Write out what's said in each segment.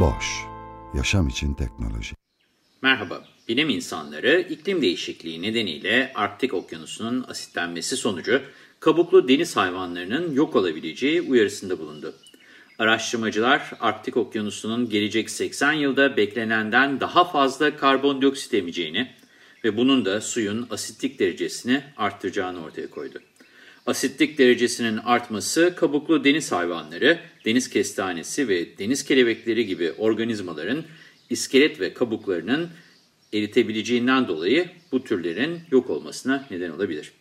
Boş, yaşam için teknoloji. Merhaba, bilim insanları iklim değişikliği nedeniyle Arktik Okyanusu'nun asitlenmesi sonucu kabuklu deniz hayvanlarının yok olabileceği uyarısında bulundu. Araştırmacılar Arktik Okyanusu'nun gelecek 80 yılda beklenenden daha fazla karbondioksit emeceğini ve bunun da suyun asitlik derecesini arttıracağını ortaya koydu. Asitlik derecesinin artması kabuklu deniz hayvanları, deniz kestanesi ve deniz kelebekleri gibi organizmaların iskelet ve kabuklarının eritebileceğinden dolayı bu türlerin yok olmasına neden olabilir.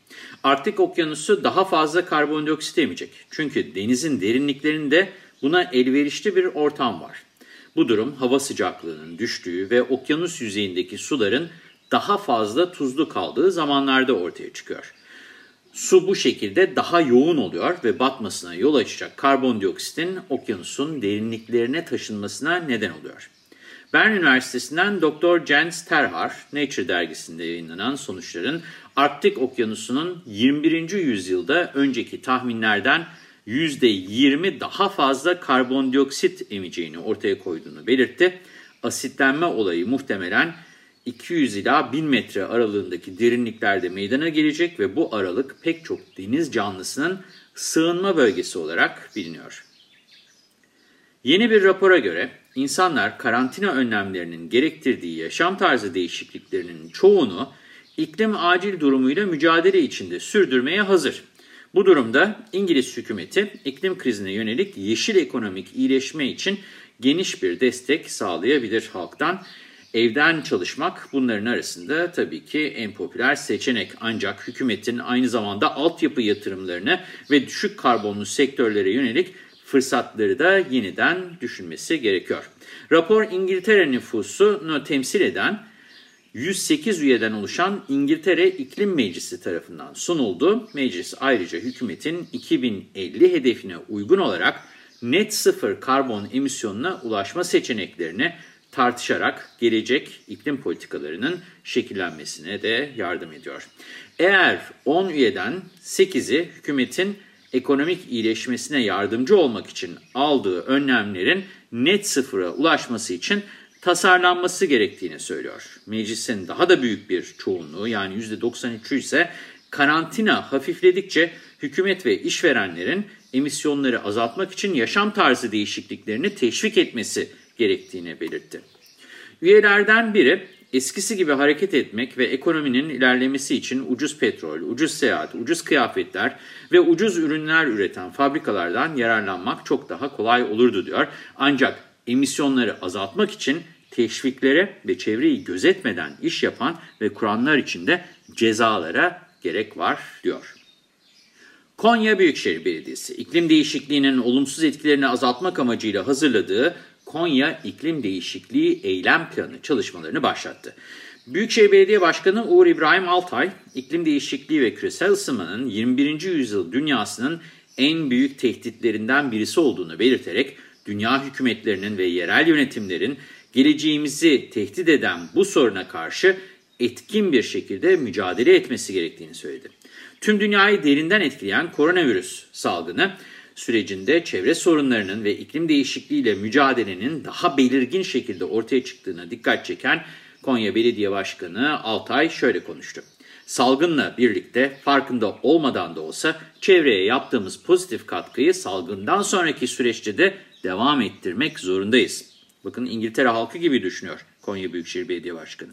Arktik okyanusu daha fazla karbondioksit emecek. Çünkü denizin derinliklerinde buna elverişli bir ortam var. Bu durum hava sıcaklığının düştüğü ve okyanus yüzeyindeki suların daha fazla tuzlu kaldığı zamanlarda ortaya çıkıyor. Su bu şekilde daha yoğun oluyor ve batmasına yol açacak karbondioksitin okyanusun derinliklerine taşınmasına neden oluyor. Bern Üniversitesi'nden Dr. Jens Terhar, Nature dergisinde yayınlanan sonuçların Arktik Okyanusu'nun 21. yüzyılda önceki tahminlerden %20 daha fazla karbondioksit emeceğini ortaya koyduğunu belirtti. Asitlenme olayı muhtemelen 200 ila 1000 metre aralığındaki derinliklerde meydana gelecek ve bu aralık pek çok deniz canlısının sığınma bölgesi olarak biliniyor. Yeni bir rapora göre insanlar karantina önlemlerinin gerektirdiği yaşam tarzı değişikliklerinin çoğunu iklim acil durumuyla mücadele içinde sürdürmeye hazır. Bu durumda İngiliz hükümeti iklim krizine yönelik yeşil ekonomik iyileşme için geniş bir destek sağlayabilir halktan. Evden çalışmak bunların arasında tabii ki en popüler seçenek. Ancak hükümetin aynı zamanda altyapı yatırımlarını ve düşük karbonlu sektörlere yönelik fırsatları da yeniden düşünmesi gerekiyor. Rapor İngiltere nüfusunu temsil eden 108 üyeden oluşan İngiltere İklim Meclisi tarafından sunuldu. Meclis ayrıca hükümetin 2050 hedefine uygun olarak net sıfır karbon emisyonuna ulaşma seçeneklerini tartışarak gelecek iklim politikalarının şekillenmesine de yardım ediyor. Eğer 10 üyeden 8'i hükümetin ekonomik iyileşmesine yardımcı olmak için aldığı önlemlerin net sıfıra ulaşması için tasarlanması gerektiğini söylüyor. Meclisin daha da büyük bir çoğunluğu yani %93'ü ise karantina hafifledikçe hükümet ve işverenlerin emisyonları azaltmak için yaşam tarzı değişikliklerini teşvik etmesi gerektiğini belirtti. Üyelerden biri eskisi gibi hareket etmek ve ekonominin ilerlemesi için ucuz petrol, ucuz seyahat, ucuz kıyafetler ve ucuz ürünler üreten fabrikalardan yararlanmak çok daha kolay olurdu diyor. Ancak emisyonları azaltmak için teşviklere ve çevreyi gözetmeden iş yapan ve kuranlar için de cezalara gerek var diyor. Konya Büyükşehir Belediyesi, iklim değişikliğinin olumsuz etkilerini azaltmak amacıyla hazırladığı Konya İklim Değişikliği Eylem Planı çalışmalarını başlattı. Büyükşehir Belediye Başkanı Uğur İbrahim Altay, iklim değişikliği ve küresel ısınmanın 21. yüzyıl dünyasının en büyük tehditlerinden birisi olduğunu belirterek, dünya hükümetlerinin ve yerel yönetimlerin geleceğimizi tehdit eden bu soruna karşı etkin bir şekilde mücadele etmesi gerektiğini söyledi. Tüm dünyayı derinden etkileyen koronavirüs salgını sürecinde çevre sorunlarının ve iklim değişikliğiyle mücadelenin daha belirgin şekilde ortaya çıktığına dikkat çeken Konya Belediye Başkanı Altay şöyle konuştu. Salgınla birlikte farkında olmadan da olsa çevreye yaptığımız pozitif katkıyı salgından sonraki süreçte de devam ettirmek zorundayız. Bakın İngiltere halkı gibi düşünüyor Konya Büyükşehir Belediye Başkanı.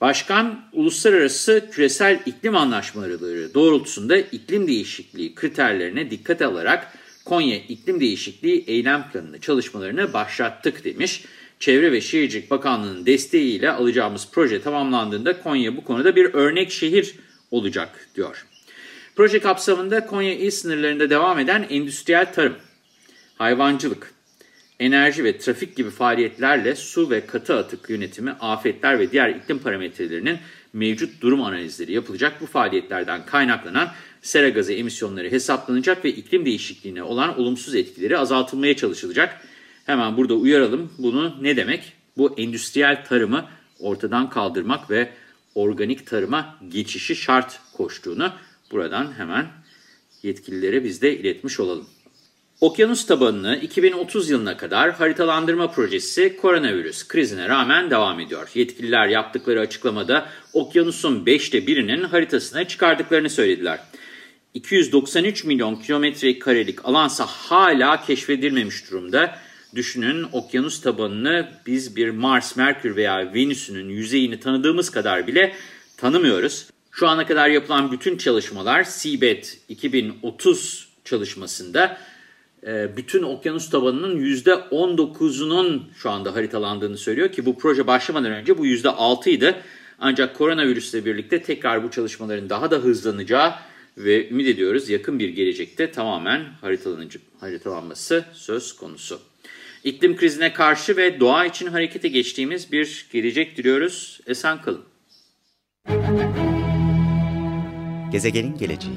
Başkan, uluslararası küresel iklim anlaşmaları doğrultusunda iklim değişikliği kriterlerine dikkat alarak Konya İklim Değişikliği Eylem Planı'nı çalışmalarını başlattık demiş. Çevre ve Şehircilik Bakanlığı'nın desteğiyle alacağımız proje tamamlandığında Konya bu konuda bir örnek şehir olacak diyor. Proje kapsamında Konya il sınırlarında devam eden endüstriyel tarım, hayvancılık, enerji ve trafik gibi faaliyetlerle su ve katı atık yönetimi, afetler ve diğer iklim parametrelerinin mevcut durum analizleri yapılacak. Bu faaliyetlerden kaynaklanan sera gazı emisyonları hesaplanacak ve iklim değişikliğine olan olumsuz etkileri azaltılmaya çalışılacak. Hemen burada uyaralım. Bunu ne demek? Bu endüstriyel tarımı ortadan kaldırmak ve organik tarıma geçişi şart koştuğunu buradan hemen yetkililere biz de iletmiş olalım. Okyanus tabanını 2030 yılına kadar haritalandırma projesi koronavirüs krizine rağmen devam ediyor. Yetkililer yaptıkları açıklamada okyanusun 5'te birinin haritasına çıkardıklarını söylediler. 293 milyon kilometre karelik alansa hala keşfedilmemiş durumda. Düşünün okyanus tabanını biz bir Mars, Merkür veya Venüs'ünün yüzeyini tanıdığımız kadar bile tanımıyoruz. Şu ana kadar yapılan bütün çalışmalar Seabed 2030 çalışmasında bütün okyanus tabanının %19'unun şu anda haritalandığını söylüyor ki bu proje başlamadan önce bu %6 idi. Ancak koronavirüsle birlikte tekrar bu çalışmaların daha da hızlanacağı ve ümit ediyoruz yakın bir gelecekte tamamen haritalanması söz konusu. İklim krizine karşı ve doğa için harekete geçtiğimiz bir gelecek diliyoruz. Esen kalın. Gezegenin geleceği